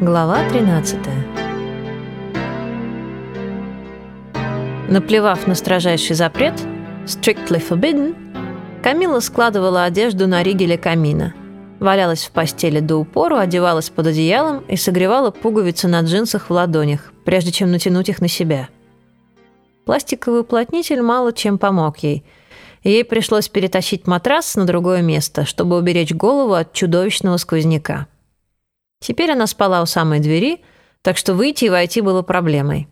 Глава 13 Наплевав на строжайший запрет «strictly forbidden», Камила складывала одежду на ригеле камина, валялась в постели до упору, одевалась под одеялом и согревала пуговицы на джинсах в ладонях, прежде чем натянуть их на себя. Пластиковый уплотнитель мало чем помог ей. Ей пришлось перетащить матрас на другое место, чтобы уберечь голову от чудовищного сквозняка. Теперь она спала у самой двери, так что выйти и войти было проблемой.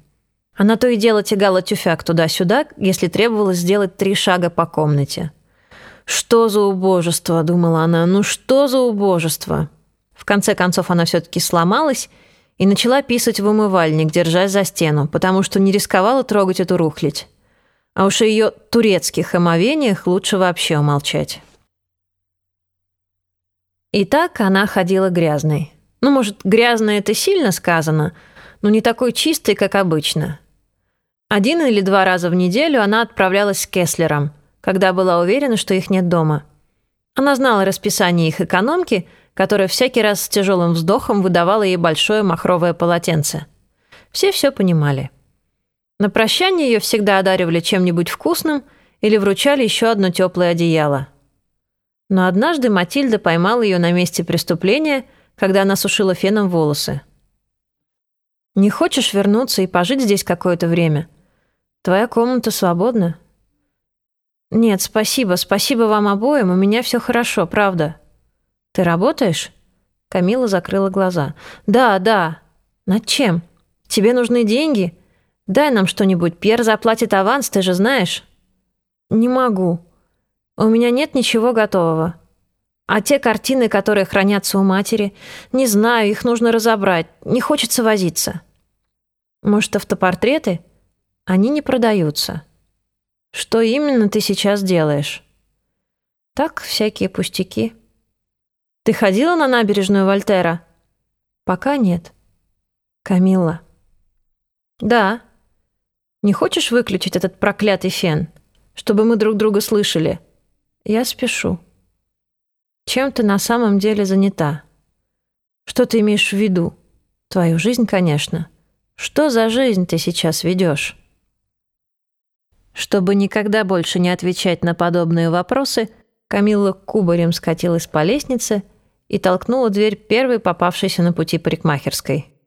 Она то и дело тягала тюфяк туда-сюда, если требовалось сделать три шага по комнате. «Что за убожество?» – думала она. «Ну что за убожество?» В конце концов она все-таки сломалась и начала писать в умывальник, держась за стену, потому что не рисковала трогать эту рухлядь. А уж о ее турецких омовениях лучше вообще умолчать. Итак, она ходила грязной. Ну, может, грязно это сильно сказано, но не такой чистой, как обычно. Один или два раза в неделю она отправлялась с Кеслером, когда была уверена, что их нет дома. Она знала расписание их экономки, которая всякий раз с тяжелым вздохом выдавала ей большое махровое полотенце. Все все понимали. На прощание ее всегда одаривали чем-нибудь вкусным или вручали еще одно теплое одеяло. Но однажды Матильда поймала ее на месте преступления – когда она сушила феном волосы. «Не хочешь вернуться и пожить здесь какое-то время? Твоя комната свободна?» «Нет, спасибо, спасибо вам обоим, у меня все хорошо, правда». «Ты работаешь?» Камила закрыла глаза. «Да, да. Над чем? Тебе нужны деньги? Дай нам что-нибудь. Пьер заплатит аванс, ты же знаешь». «Не могу. У меня нет ничего готового». А те картины, которые хранятся у матери, не знаю, их нужно разобрать. Не хочется возиться. Может, автопортреты? Они не продаются. Что именно ты сейчас делаешь? Так, всякие пустяки. Ты ходила на набережную Вольтера? Пока нет. Камилла. Да. Не хочешь выключить этот проклятый фен, чтобы мы друг друга слышали? Я спешу. Чем ты на самом деле занята? Что ты имеешь в виду? Твою жизнь, конечно. Что за жизнь ты сейчас ведешь? Чтобы никогда больше не отвечать на подобные вопросы, Камилла кубарем скатилась по лестнице и толкнула дверь первой попавшейся на пути парикмахерской.